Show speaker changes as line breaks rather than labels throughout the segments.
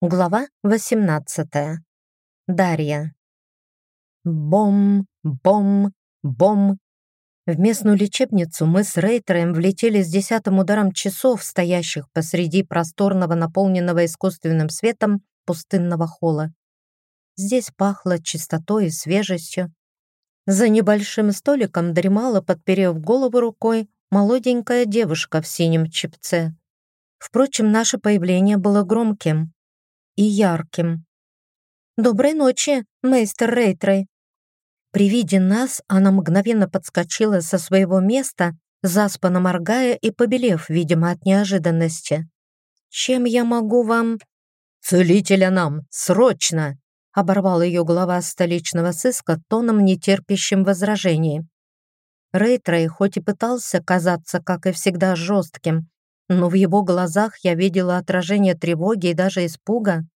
Глава 18. Дарья. Бом, бом, бом. В местную лечебницу мы с Рейтроем влетели с десятым ударом часов, стоящих посреди просторного, наполненного искусственным светом пустынного холла. Здесь пахло чистотой и свежестью. За небольшим столиком дремала, подперев голову рукой, молоденькая девушка в синем чепце. Впрочем, наше появление было громким и ярким. «Доброй ночи, мейстер Рейтрей!» При виде нас она мгновенно подскочила со своего места, заспанно моргая и побелев, видимо, от неожиданности. «Чем я могу вам...»
«Целителя нам! Срочно!»
оборвал ее глава столичного сыска тоном, нетерпящим возражений. Рейтрей хоть и пытался казаться, как и всегда, жестким, но в его глазах я видела отражение тревоги и даже испуга.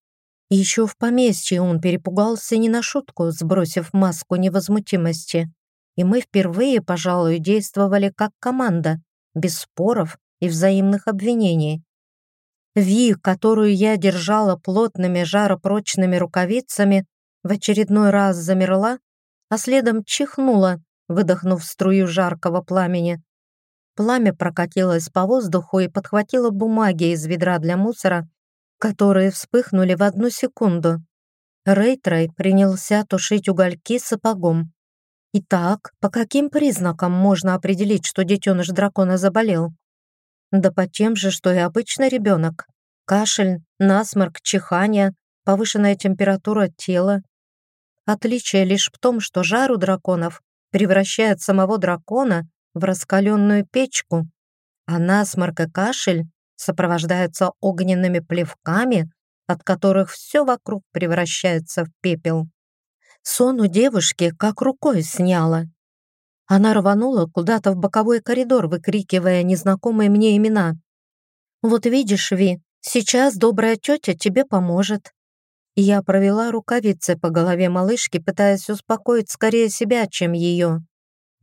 Еще в поместье он перепугался не на шутку, сбросив маску невозмутимости. И мы впервые, пожалуй, действовали как команда, без споров и взаимных обвинений. Ви, которую я держала плотными жаропрочными рукавицами, в очередной раз замерла, а следом чихнула, выдохнув струю жаркого пламени. Пламя прокатилось по воздуху и подхватило бумаги из ведра для мусора, которые вспыхнули в одну секунду. Рейтрей принялся тушить угольки сапогом. Итак, по каким признакам можно определить, что детеныш дракона заболел? Да по тем же, что и обычный ребенок. Кашель, насморк, чихание, повышенная температура тела. Отличие лишь в том, что жар у драконов превращает самого дракона в раскаленную печку, а насморк и кашель сопровождаются огненными плевками, от которых все вокруг превращается в пепел. Сон у девушки как рукой сняла. Она рванула куда-то в боковой коридор, выкрикивая незнакомые мне имена. «Вот видишь, Ви, сейчас добрая тетя тебе поможет». Я провела рукавицей по голове малышки, пытаясь успокоить скорее себя, чем ее.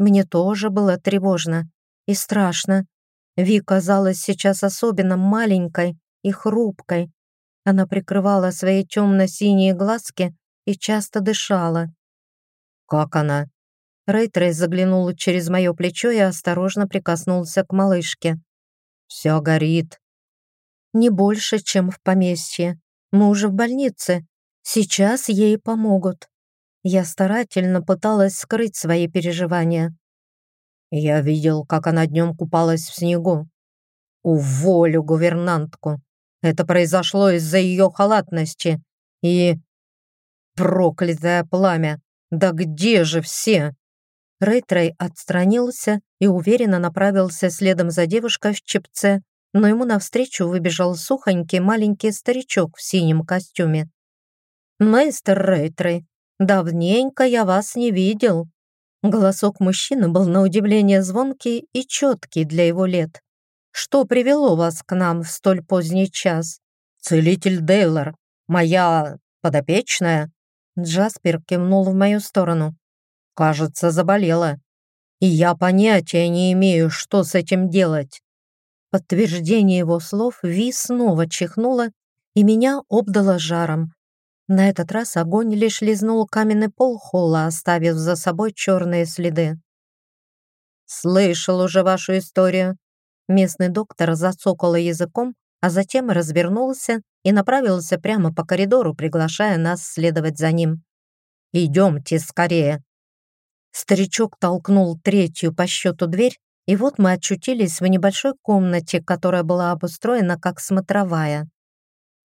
Мне тоже было тревожно и страшно. Ви казалась сейчас особенно маленькой и хрупкой. Она прикрывала свои темно-синие глазки и часто дышала.
«Как она?»
Рейтрей заглянул через мое плечо и осторожно прикоснулся к малышке.
«Все горит».
«Не больше, чем в поместье. Мы уже в больнице. Сейчас ей помогут». Я старательно пыталась скрыть свои переживания.
Я видел, как она днем купалась в снегу. Уволю гувернантку. Это произошло из-за ее халатности. И... Проклятое пламя! Да где же все?
Рейтрей отстранился и уверенно направился следом за девушкой в чепце, но ему навстречу выбежал сухонький маленький старичок в синем костюме. «Мейстер Рейтрей, «Давненько я вас не видел». Голосок мужчины был на удивление звонкий и четкий для его лет. «Что привело вас к нам в столь поздний час?»
«Целитель Дейлор, моя подопечная».
Джаспер кивнул в мою сторону.
«Кажется, заболела. И я понятия не имею, что с этим делать».
Подтверждение его слов Ви снова чихнула, и меня обдало жаром. На этот раз огонь лишь лизнул каменный пол холла, оставив за собой черные следы.
«Слышал уже вашу историю».
Местный доктор зацокал языком, а затем развернулся и направился прямо по коридору, приглашая нас следовать за ним.
«Идемте скорее».
Старичок толкнул третью по счету дверь, и вот мы очутились в небольшой комнате, которая была обустроена как смотровая.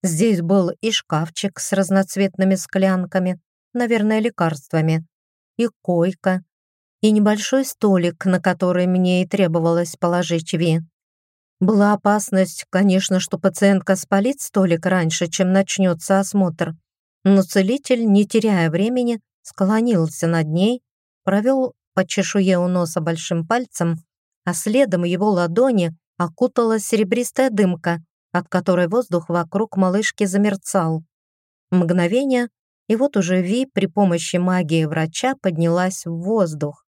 Здесь был и шкафчик с разноцветными склянками, наверное, лекарствами, и койка, и небольшой столик, на который мне и требовалось положить Ви. Была опасность, конечно, что пациентка спалит столик раньше, чем начнется осмотр, но целитель, не теряя времени, склонился над ней, провел по чешуе у носа большим пальцем, а следом его ладони окутала серебристая дымка, от которой воздух вокруг малышки замерцал. Мгновение, и вот уже Ви при помощи магии врача поднялась в воздух.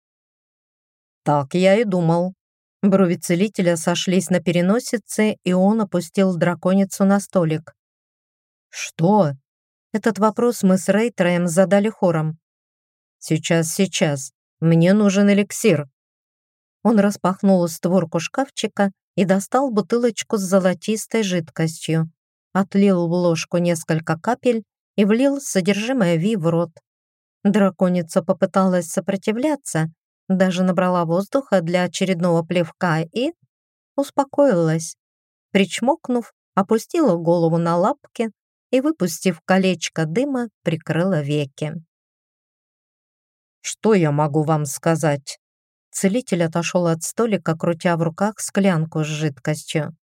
«Так я и думал».
Брови целителя сошлись на переносице, и он опустил драконицу на столик.
«Что?» Этот вопрос мы с Рейтроем задали хором. «Сейчас, сейчас. Мне нужен эликсир». Он распахнул створку шкафчика и достал бутылочку с золотистой жидкостью, отлил в ложку несколько капель и влил содержимое Ви в рот. Драконица попыталась сопротивляться, даже набрала воздуха для очередного плевка и успокоилась. Причмокнув, опустила голову на лапки и, выпустив колечко дыма, прикрыла веки. «Что я могу вам сказать?» Целитель отошел от столика, крутя в руках склянку с жидкостью.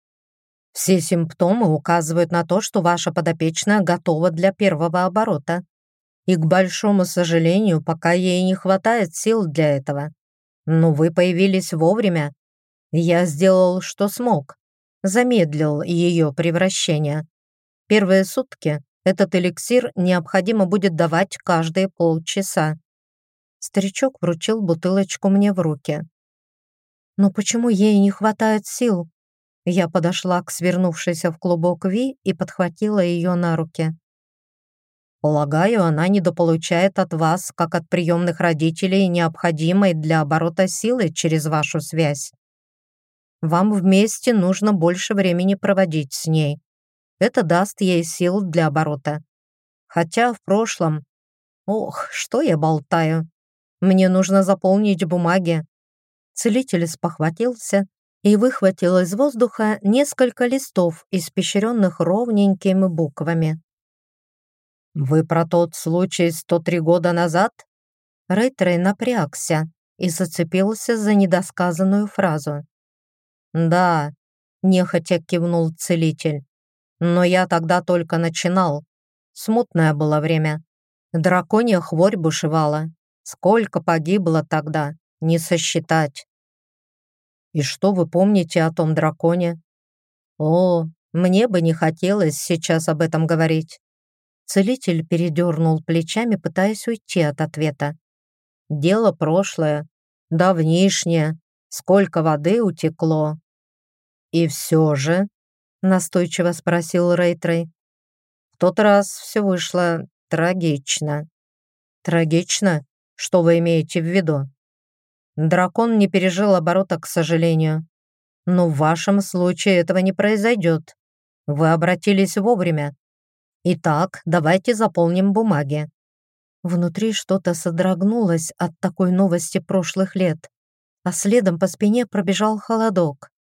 «Все симптомы указывают на то, что ваша подопечная готова для первого оборота. И, к большому сожалению, пока ей не хватает сил для этого. Но вы появились вовремя. Я сделал, что смог. Замедлил ее превращение. Первые сутки этот эликсир необходимо будет давать каждые полчаса. Старичок вручил бутылочку мне в руки. «Но почему ей не хватает сил?» Я подошла к свернувшейся в клубок Ви и подхватила ее на руки. «Полагаю, она недополучает от вас, как от приемных родителей, необходимой для оборота силы через вашу связь. Вам вместе нужно больше времени проводить с ней. Это даст ей сил для оборота. Хотя в прошлом... Ох, что я болтаю. Мне нужно заполнить бумаги». Целитель спохватился и выхватил из воздуха несколько листов, испещренных ровненькими буквами. «Вы про тот случай 103 года назад?» Рейтрей напрягся и зацепился за недосказанную фразу. «Да», — нехотя кивнул целитель. «Но я тогда только начинал. Смутное было время. Драконья хворь бушевала, Сколько погибло тогда, не сосчитать. И что вы помните о том драконе? О, мне бы не хотелось сейчас об этом говорить. Целитель передернул плечами, пытаясь уйти от ответа. Дело прошлое, давнишнее, сколько воды утекло. И все же, настойчиво спросил Рейтрей, в тот раз все вышло трагично. Трагично? Что вы имеете в виду? Дракон не пережил оборота, к сожалению. Но в вашем случае этого не произойдет. Вы обратились вовремя. Итак, давайте заполним бумаги. Внутри что-то содрогнулось от такой новости прошлых лет, а следом по спине пробежал холодок.